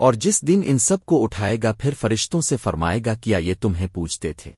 اور جس دن ان سب کو اٹھائے گا پھر فرشتوں سے فرمائے گا کیا یہ تمہیں پوچھتے تھے۔